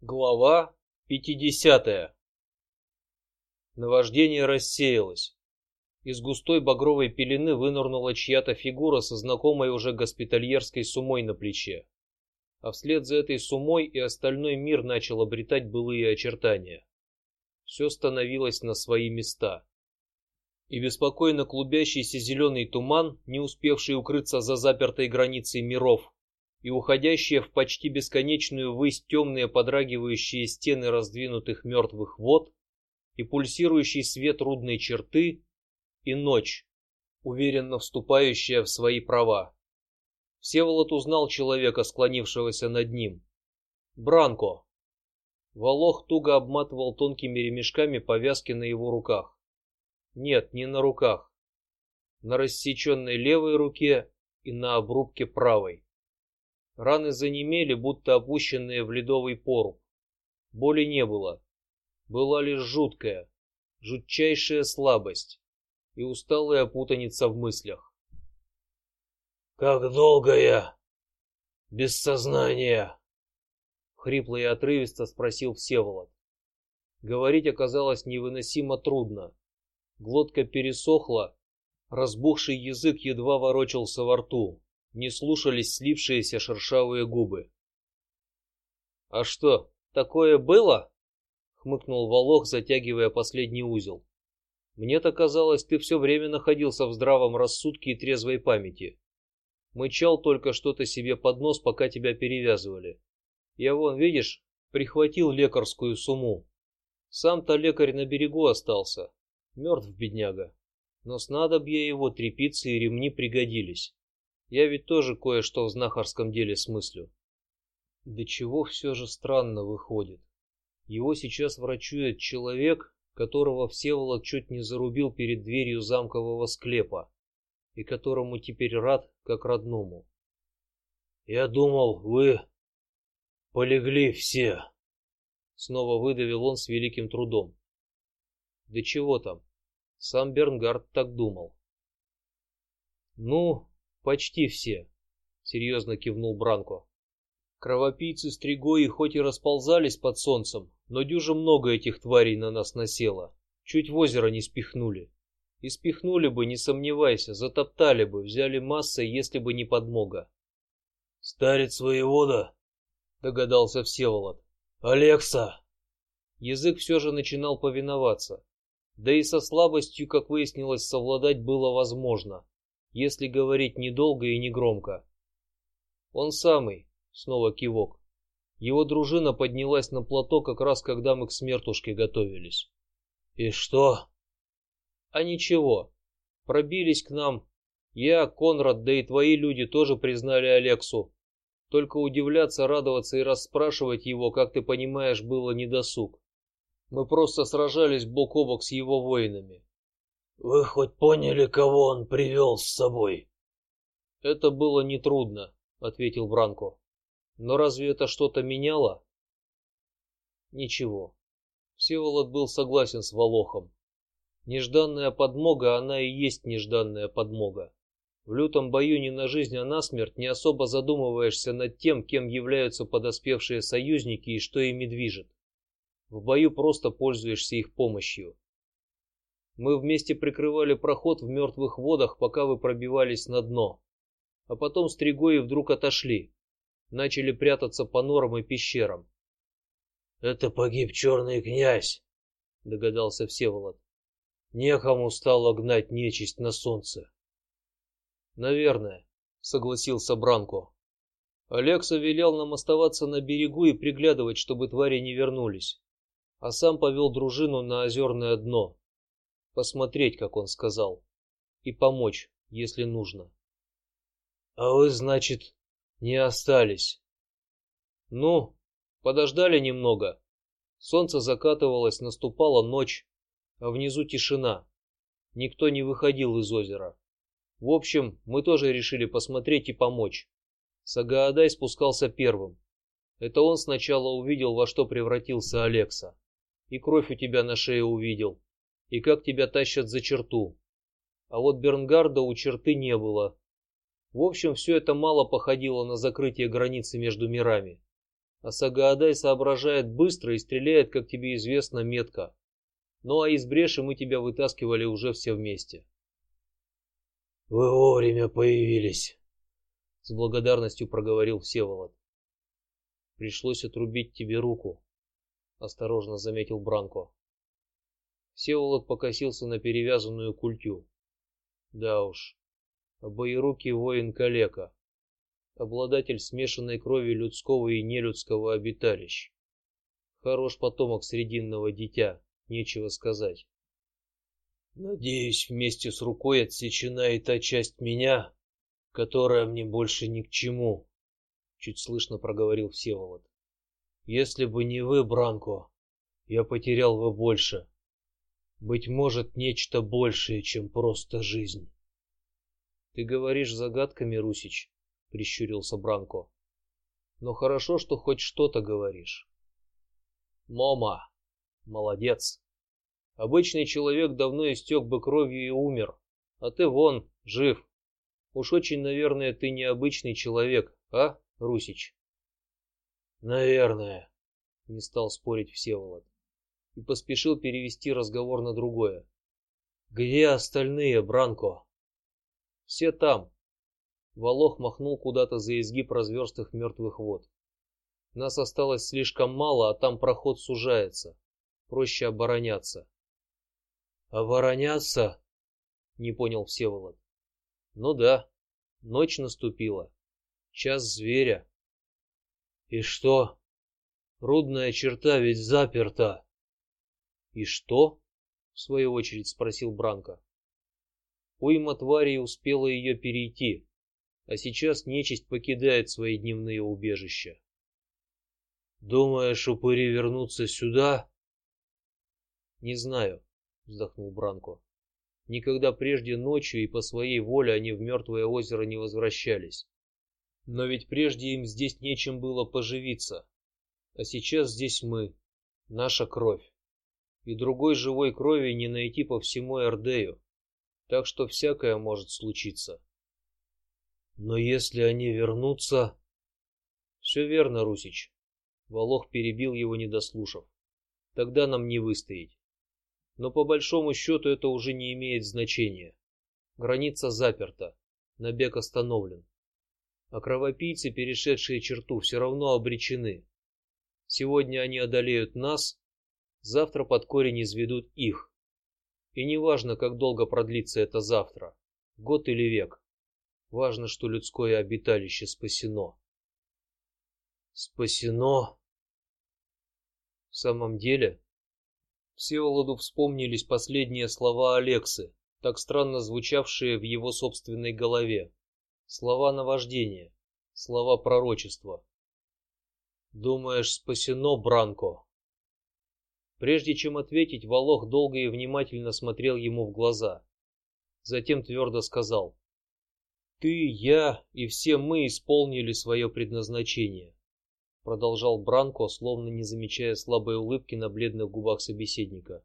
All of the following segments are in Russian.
Глава 50. Наваждение рассеялось. Из густой багровой пелены вынырнула чья-то фигура со знакомой уже госпитальерской сумой на плече, а вслед за этой сумой и остальной мир начал обретать былые очертания. Все становилось на свои места. И беспокойно клубящийся зеленый туман, не успевший укрыться за запертой границей миров, и уходящие в почти бесконечную высь темные подрагивающие стены раздвинутых мертвых вод, и пульсирующий свет рудной черты, и ночь, уверенно вступающая в свои права. Всеволод узнал человека, склонившегося над ним. Бранко. Волох туго обматывал тонкими ремешками повязки на его руках. Нет, не на руках, на рассеченной левой руке и на обрубке правой. Раны занемели, будто опущенные в ледовый поруб. Боли не было, была лишь жуткая, жутчайшая слабость и усталая путаница в мыслях. Как долго я без сознания? Хрипло и отрывисто спросил Всеволод. Говорить оказалось невыносимо трудно. Глотка пересохла, разбухший язык едва ворочался во рту не слушались слившиеся шершавые губы. А что, такое было? хмыкнул Волох, затягивая последний узел. Мне-то казалось, ты все время находился в здравом рассудке и трезвой памяти. Мычал только что-то себе под нос, пока тебя перевязывали. Я вон, видишь, прихватил лекарскую сумму. Сам-то лекарь на берегу остался, мертв бедняга. Но снадобья его, трепицы и ремни пригодились. Я ведь тоже кое-что в знахарском деле смыслю. Да чего все же странно выходит. Его сейчас врачует человек, которого Всеволод чуть не зарубил перед дверью замкового склепа, и которому теперь рад как родному. Я думал, вы полегли все. Снова выдавил он с великим трудом. Да чего там? Сам Бернгард так думал. Ну, Почти все, серьезно кивнул Бранко. Кровопийцы стригои хоть и расползались под солнцем, но дюже много этих тварей на нас насело. Чуть в озеро не спихнули. И спихнули бы, не сомневайся, затоптали бы, взяли массой, если бы не подмога. Старец воевода, догадался Всеволод. Алекса. Язык все же начинал повиноваться, да и со слабостью, как выяснилось, совладать было возможно если говорить недолго и не громко. Он самый, снова кивок. Его дружина поднялась на плато как раз когда мы к смертушке готовились. И что? А ничего, пробились к нам. Я, Конрад, да и твои люди тоже признали Алексу. Только удивляться, радоваться и расспрашивать его, как ты понимаешь, было недосуг. Мы просто сражались бок о бок с его воинами. Вы хоть поняли, кого он привел с собой? Это было не трудно, ответил Бранко. Но разве это что-то меняло? Ничего. Всеволод был согласен с Волохом. Нежданная подмога, она и есть нежданная подмога. В лютом бою не на жизнь, а на смерть не особо задумываешься над тем, кем являются подоспевшие союзники и что ими движет. В бою просто пользуешься их помощью. Мы вместе прикрывали проход в мертвых водах, пока вы пробивались на дно, а потом стригои вдруг отошли, начали прятаться по норам и пещерам. Это погиб черный князь, догадался Всеволод. Некому стало гнать нечисть на солнце. Наверное, согласился Бранко. Алекса велел нам оставаться на берегу и приглядывать, чтобы твари не вернулись, а сам повел дружину на озерное дно посмотреть, как он сказал, и помочь, если нужно. А вы, значит, не остались? Ну, подождали немного. Солнце закатывалось, наступала ночь, а внизу тишина. Никто не выходил из озера. В общем, мы тоже решили посмотреть и помочь. Сагаадай спускался первым. Это он сначала увидел, во что превратился Алекса, и кровь у тебя на шее увидел, и как тебя тащат за черту. А вот Бернгарда у черты не было. В общем, все это мало походило на закрытие границы между мирами. А Сагаадай соображает быстро и стреляет, как тебе известно, метко. Ну а из бреши мы тебя вытаскивали уже все вместе. Вы вовремя появились, с благодарностью проговорил Всеволод. Пришлось отрубить тебе руку, осторожно заметил Бранко. Всеволод покосился на перевязанную культю. Да уж, боерукий воин калека, обладатель смешанной крови людского и нелюдского обиталищ. Хорош потомок срединного дитя, нечего сказать. Надеюсь, вместе с рукой отсечена и та часть меня, которая мне больше ни к чему. Чуть слышно проговорил Всеволод. Если бы не вы, Бранко, я потерял бы больше. Быть может, нечто большее, чем просто жизнь. Ты говоришь загадками, Русич, прищурился Бранко. Но хорошо, что хоть что-то говоришь. Мома, молодец. Обычный человек давно истек бы кровью и умер, а ты вон жив. Уж очень, наверное, ты необычный человек, а, Русич? Наверное, не стал спорить Всеволод и поспешил перевести разговор на другое. Где остальные, Бранко? Все там. Волох махнул куда-то за изгиб разверстых мертвых вод. Нас осталось слишком мало, а там проход сужается. Проще обороняться. Обороняться? Не понял Всеволод. Ну да, ночь наступила, час зверя. И что? Рудная черта ведь заперта. И что? В свою очередь спросил Бранко. Уйма тварей успела ее перейти, а сейчас нечисть покидает свои дневные убежища. Думаешь, упыри вернутся сюда? Не знаю, вздохнул Бранко. Никогда прежде ночью и по своей воле они в мертвое озеро не возвращались. Но ведь прежде им здесь нечем было поживиться, а сейчас здесь мы, наша кровь и другой живой крови не найти по всему Эрдею, так что всякое может случиться. Но если они вернутся, все верно, Русич. Волох перебил его, не дослушав. Тогда нам не выстоять. Но по большому счету это уже не имеет значения. Граница заперта, набег остановлен. А кровопийцы, перешедшие черту, все равно обречены. Сегодня они одолеют нас, завтра под корень изведут их. И не важно, как долго продлится это завтра, год или век. Важно, что людское обиталище спасено. Спасено. В самом деле, Всеволоду вспомнились последние слова Алексы, так странно звучавшие в его собственной голове, слова наваждения, слова пророчества. Думаешь, спасено, Бранко? Прежде чем ответить, Волох долго и внимательно смотрел ему в глаза, затем твердо сказал: "Ты, я и все мы исполнили свое предназначение", продолжал Бранко, словно не замечая слабой улыбки на бледных губах собеседника.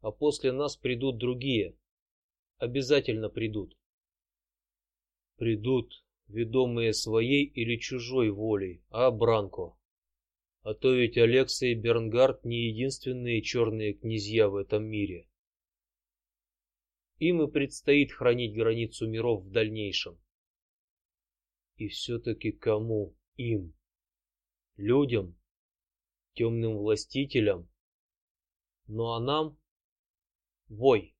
"А после нас придут другие, обязательно придут. Придут, ведомые своей или чужой волей, а Бранко?" А то ведь Алекса и Бернгард не единственные черные князья в этом мире. Им и предстоит хранить границу миров в дальнейшем. И все-таки кому им? Людям, темным властителям. Ну а нам вой,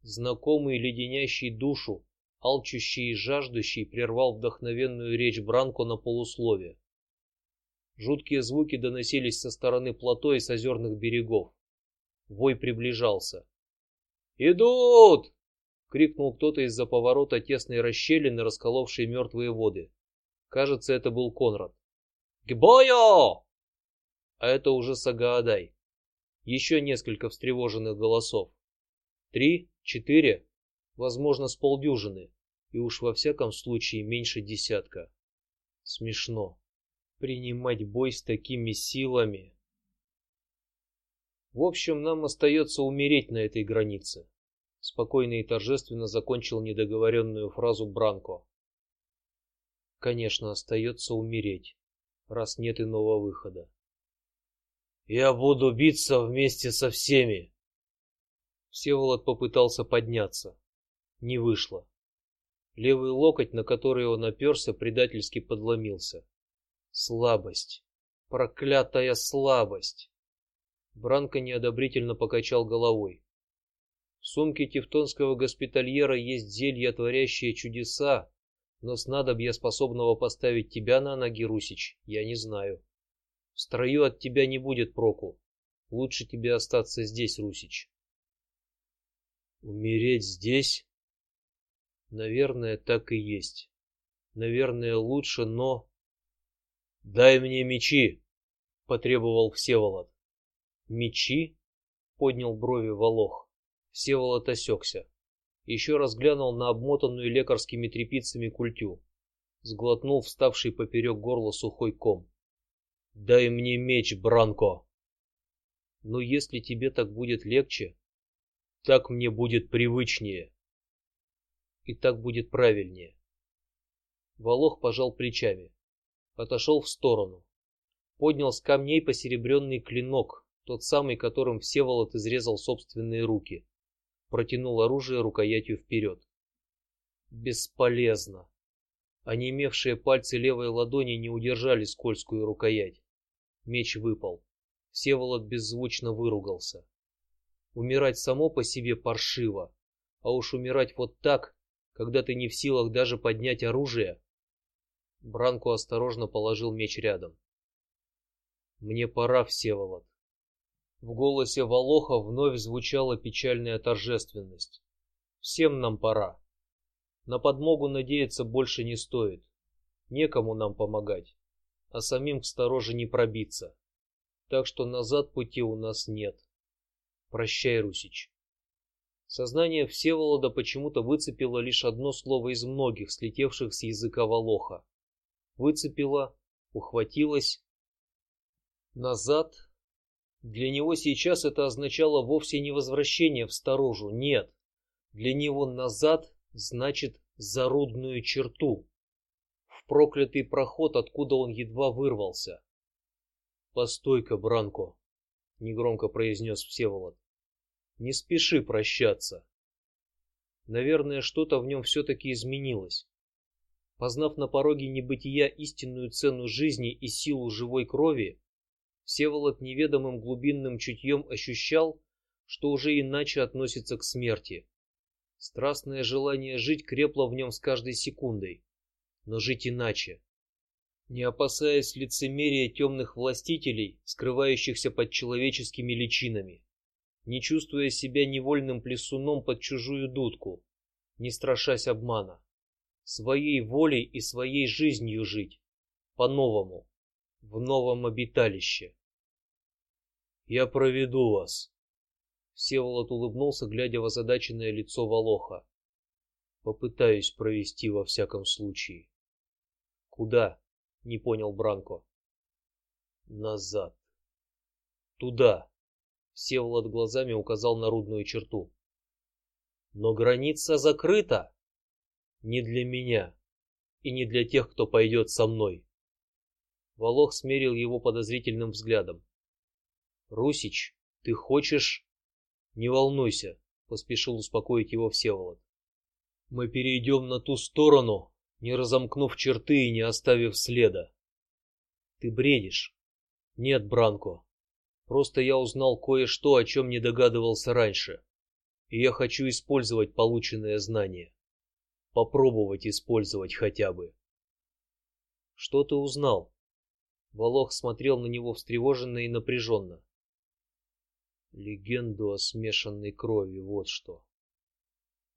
знакомый леденящий душу, алчущий и жаждущий, прервал вдохновенную речь Бранко на полуслове. Жуткие звуки доносились со стороны плато и с озерных берегов. Вой приближался. Идут! крикнул кто-то из-за поворота тесной расщелины, расколовшей мертвые воды. Кажется, это был Конрад. К бою! А это уже Сагаадай. Еще несколько встревоженных голосов. Три, четыре, возможно, с полдюжины, и уж во всяком случае меньше десятка. Смешно принимать бой с такими силами. В общем, нам остается умереть на этой границе. Спокойно и торжественно закончил недоговоренную фразу Бранко. Конечно, остается умереть, раз нет иного выхода. Я буду биться вместе со всеми. Всеволод попытался подняться, не вышло. Левый локоть, на который он оперся, предательски подломился. Слабость, проклятая слабость. Бранко неодобрительно покачал головой. В сумке тевтонского госпитальера есть зелье, творящее чудеса, но снадобья, способного поставить тебя на ноги, Русич, я не знаю. В строю от тебя не будет проку. Лучше тебе остаться здесь, Русич. Умереть здесь? Наверное, так и есть. Наверное, лучше, но дай мне мечи, потребовал Всеволод. Мечи? поднял брови Волох. Всеволод осекся. Еще раз глянул на обмотанную лекарскими тряпицами культю, сглотнул вставший поперек горла сухой ком. Дай мне меч, Бранко. Но если тебе так будет легче, так мне будет привычнее. И так будет правильнее. Волох пожал плечами, отошел в сторону, поднял с камней посеребренный клинок, тот самый, которым Всеволод изрезал собственные руки, протянул оружие рукоятью вперед. Бесполезно. Онемевшие пальцы левой ладони не удержали скользкую рукоять. Меч выпал. Всеволод беззвучно выругался. Умирать само по себе паршиво, а уж умирать вот так, когда ты не в силах даже поднять оружие. Бранко осторожно положил меч рядом. Мне пора, Всеволод. В голосе Волоха вновь звучала печальная торжественность. Всем нам пора. На подмогу надеяться больше не стоит. Некому нам помогать а самим к стороже не пробиться. Так что назад пути у нас нет. Прощай, Русич. Сознание Всеволода почему-то выцепило лишь одно слово из многих, слетевших с языка Волоха. Выцепило, ухватилось. Назад. Для него сейчас это означало вовсе не возвращение в сторожу, нет. Для него назад значит зарудную черту проклятый проход, откуда он едва вырвался. Постой-ка, Бранко, негромко произнес Всеволод. Не спеши прощаться. Наверное, что-то в нем все-таки изменилось. Познав на пороге небытия истинную цену жизни и силу живой крови, Всеволод неведомым глубинным чутьем ощущал, что уже иначе относится к смерти. Страстное желание жить крепло в нем с каждой секундой но жить иначе, не опасаясь лицемерия темных властителей, скрывающихся под человеческими личинами, не чувствуя себя невольным плесуном под чужую дудку, не страшась обмана, своей волей и своей жизнью жить по-новому, в новом обиталище. Я проведу вас. Всеволод улыбнулся, глядя в озадаченное лицо Волоха. Попытаюсь провести во всяком случае. Куда? Не понял Бранко. Назад. Туда. Всеволод глазами указал на рудную черту. Но граница закрыта. Не для меня и не для тех, кто пойдет со мной. Волох смерил его подозрительным взглядом. Русич, ты хочешь? Не волнуйся, поспешил успокоить его Всеволод. Мы перейдем на ту сторону, не разомкнув черты и не оставив следа. Ты бредишь? Нет, Бранко. Просто я узнал кое-что, о чем не догадывался раньше, и я хочу использовать полученное знание, попробовать использовать хотя бы. Что ты узнал? Волох смотрел на него встревоженно и напряженно. Легенду о смешанной крови, вот что.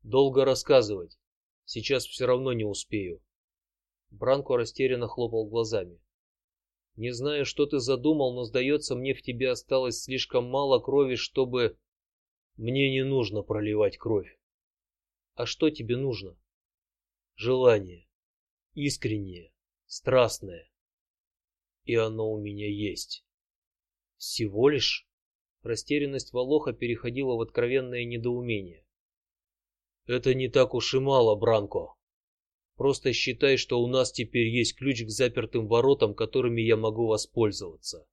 Долго рассказывать. Сейчас все равно не успею. Бранко растерянно хлопал глазами. Не знаю, что ты задумал, но сдается мне в тебе осталось слишком мало крови, чтобы мне не нужно проливать кровь. А что тебе нужно? Желание, искреннее, страстное, и оно у меня есть. Всего лишь растерянность Волоха переходила в откровенное недоумение. Это не так уж и мало, Бранко. Просто считай, что у нас теперь есть ключ к запертым воротам, которыми я могу воспользоваться.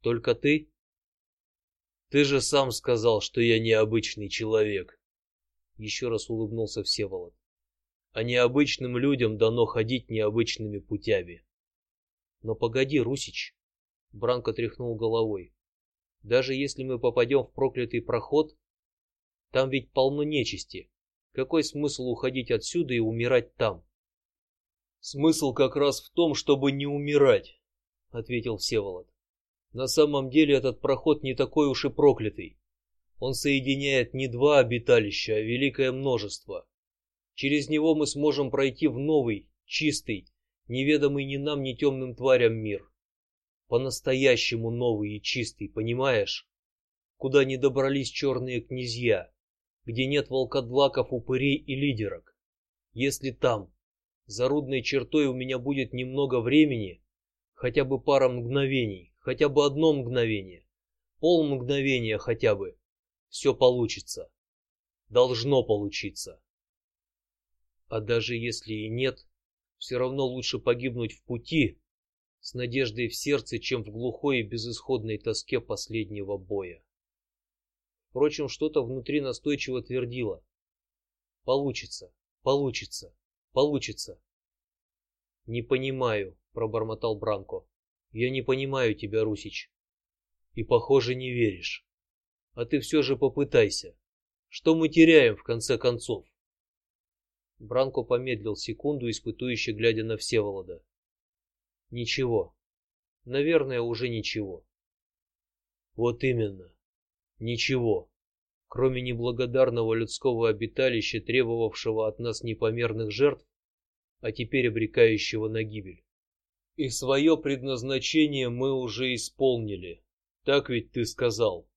Только ты? Ты же сам сказал, что я необычный человек. Еще раз улыбнулся Всеволод. А необычным людям дано ходить необычными путями. Но погоди, Русич. Бранко тряхнул головой. Даже если мы попадем в проклятый проход, там ведь полно нечисти. Какой смысл уходить отсюда и умирать там? Смысл как раз в том, чтобы не умирать, ответил Всеволод. На самом деле этот проход не такой уж и проклятый. Он соединяет не два обиталища, а великое множество. Через него мы сможем пройти в новый, чистый, неведомый ни нам, ни темным тварям мир. По-настоящему новый и чистый, понимаешь? Куда не добрались черные князья, где нет волкодлаков, упырей и лидерок. Если там, за рудной чертой, у меня будет немного времени, хотя бы пара мгновений, хотя бы одно мгновение, пол мгновения хотя бы, все получится, должно получиться. А даже если и нет, все равно лучше погибнуть в пути с надеждой в сердце, чем в глухой и безысходной тоске последнего боя. Впрочем, что-то внутри настойчиво твердило: получится, получится, получится. Не понимаю, пробормотал Бранко. Я не понимаю тебя, Русич. И похоже, не веришь. А ты все же попытайся. Что мы теряем в конце концов? Бранко помедлил секунду, испытующе глядя на Всеволода. Ничего. Наверное, уже ничего. Вот именно. Ничего, кроме неблагодарного людского обиталища, требовавшего от нас непомерных жертв, а теперь обрекающего на гибель. И свое предназначение мы уже исполнили. Так ведь ты сказал?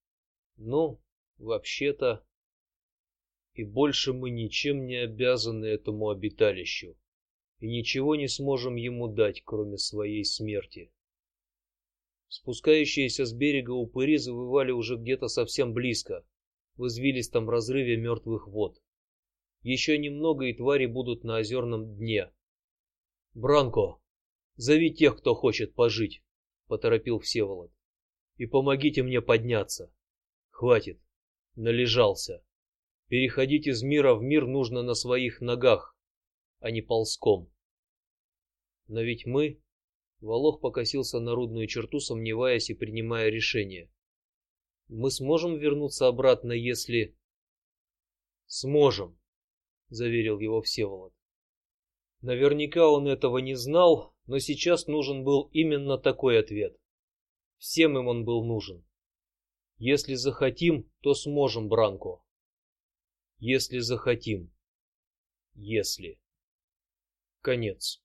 Ну, вообще-то. И больше мы ничем не обязаны этому обиталищу, и ничего не сможем ему дать, кроме своей смерти. Спускающиеся с берега упыри завывали уже где-то совсем близко, в извилистом разрыве мертвых вод. Еще немного и твари будут на озерном дне. Бранко, зови тех, кто хочет пожить, поторопил Всеволод, и помогите мне подняться. Хватит, належался. Переходить из мира в мир нужно на своих ногах, а не ползком. Но ведь мы Волох покосился на рудную черту, сомневаясь и принимая решение. Мы сможем вернуться обратно, если сможем, заверил его Всеволод. Наверняка он этого не знал, но сейчас нужен был именно такой ответ. Всем им он был нужен. Если захотим, то сможем, Бранко. Если захотим. Если. Конец.